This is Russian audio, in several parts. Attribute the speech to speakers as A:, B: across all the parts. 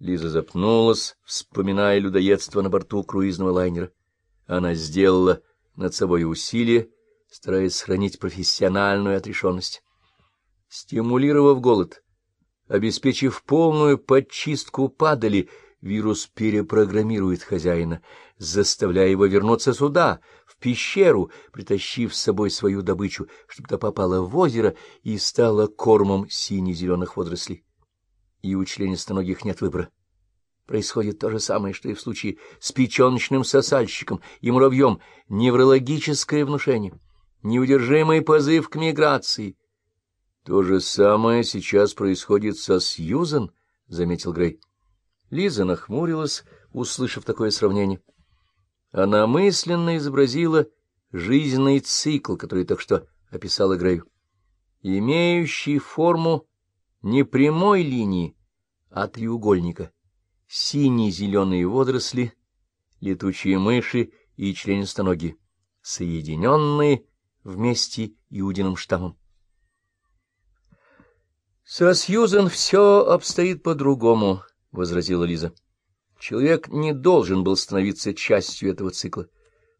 A: Лиза запнулась, вспоминая людоедство на борту круизного лайнера. Она сделала над собой усилие, стараясь сохранить профессиональную отрешенность. Стимулировав голод, обеспечив полную подчистку падали, вирус перепрограммирует хозяина, заставляя его вернуться сюда, в пещеру, притащив с собой свою добычу, чтобы та попала в озеро и стала кормом сине-зеленых водорослей. И у членистоногих нет выбора. Происходит то же самое, что и в случае с печеночным сосальщиком и муравьем. Неврологическое внушение, неудержимый позыв к миграции. — То же самое сейчас происходит со Сьюзен, — заметил Грей. Лиза нахмурилась, услышав такое сравнение. Она мысленно изобразила жизненный цикл, который так что описала Грею, имеющий форму не прямой линии, а треугольника — синие-зеленые водоросли, летучие мыши и членистоногие, соединенные вместе иудиным штаммом. — Со Сьюзен все обстоит по-другому, — возразила Лиза. Человек не должен был становиться частью этого цикла,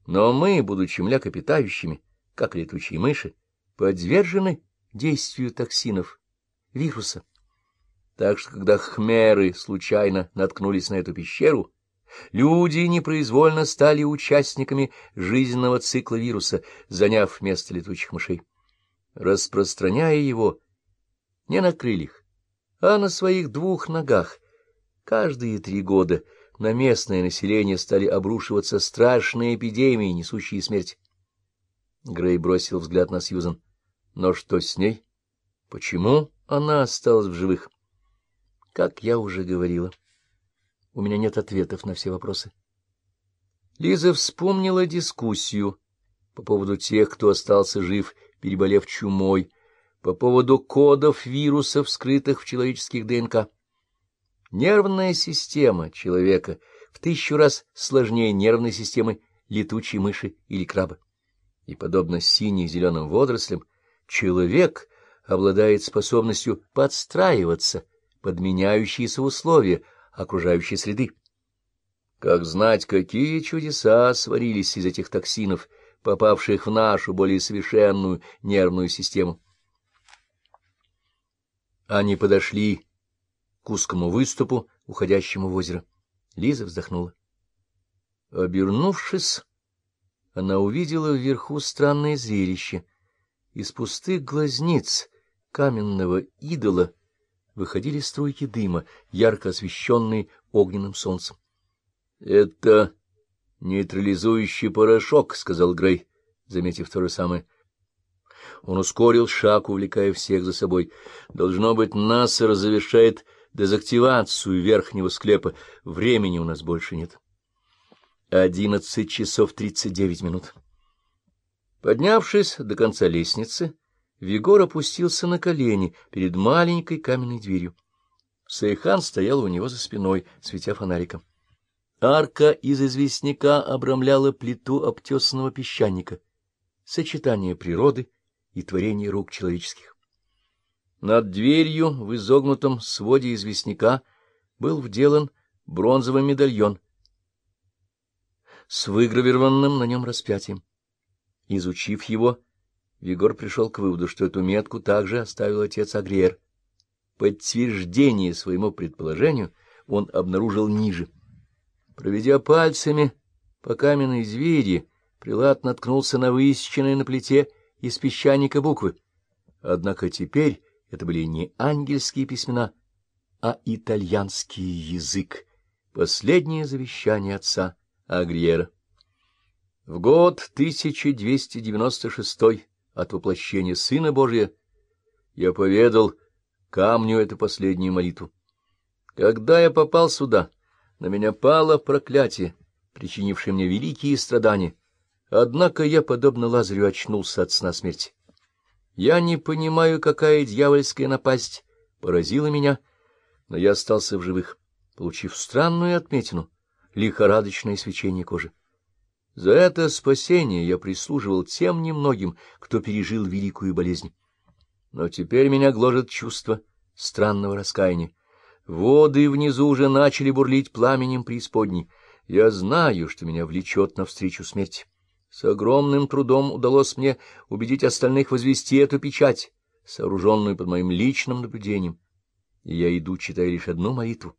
A: но мы, будучи млекопитающими, как летучие мыши, подвержены действию токсинов, вируса. Так что, когда хмеры случайно наткнулись на эту пещеру, люди непроизвольно стали участниками жизненного цикла вируса, заняв место летучих мышей, распространяя его не на крыльях, а на своих двух ногах. Каждые три года на местное население стали обрушиваться страшные эпидемии, несущие смерть. Грей бросил взгляд на Сьюзан. Но что с ней? Почему она осталась в живых? Как я уже говорила, у меня нет ответов на все вопросы. Лиза вспомнила дискуссию по поводу тех, кто остался жив, переболев чумой, по поводу кодов вирусов, скрытых в человеческих ДНК. Нервная система человека в тысячу раз сложнее нервной системы летучей мыши или краба. И, подобно сине-зеленым водорослям, человек обладает способностью подстраиваться под меняющиеся условия окружающей среды. Как знать, какие чудеса сварились из этих токсинов, попавших в нашу более совершенную нервную систему. Они подошли к узкому выступу, уходящему в озеро. Лиза вздохнула. Обернувшись, она увидела вверху странное зрелище. Из пустых глазниц каменного идола выходили струйки дыма, ярко освещенные огненным солнцем. — Это нейтрализующий порошок, — сказал Грей, заметив то же самое. Он ускорил шаг, увлекая всех за собой. Должно быть, НАСА завершает дезактивацию верхнего склепа. Времени у нас больше нет. Одиннадцать часов тридцать девять минут. Поднявшись до конца лестницы, Вигор опустился на колени перед маленькой каменной дверью. Сайхан стоял у него за спиной, светя фонариком. Арка из известняка обрамляла плиту обтесанного песчаника, сочетание природы и творения рук человеческих. Над дверью в изогнутом своде известняка был вделан бронзовый медальон с выгравированным на нем распятием. Изучив его, Егор пришел к выводу, что эту метку также оставил отец Агриер. Подтверждение своему предположению он обнаружил ниже. Проведя пальцами по каменной звери, Прилад наткнулся на высеченные на плите из песчаника буквы. Однако теперь это были не ангельские письмена, а итальянский язык, последнее завещание отца Агриера. В год 1296 от воплощения Сына Божия, я поведал камню эту последнюю молитву. Когда я попал сюда, на меня пало проклятие, причинившее мне великие страдания. Однако я, подобно Лазарю, очнулся от сна смерти. Я не понимаю, какая дьявольская напасть поразила меня, но я остался в живых, получив странную отметину — лихорадочное свечение кожи. За это спасение я прислуживал тем немногим, кто пережил великую болезнь. Но теперь меня гложет чувство странного раскаяния. Воды внизу уже начали бурлить пламенем преисподней. Я знаю, что меня влечет навстречу смерти. С огромным трудом удалось мне убедить остальных возвести эту печать, сооруженную под моим личным наблюдением. И я иду, читая лишь одну молитву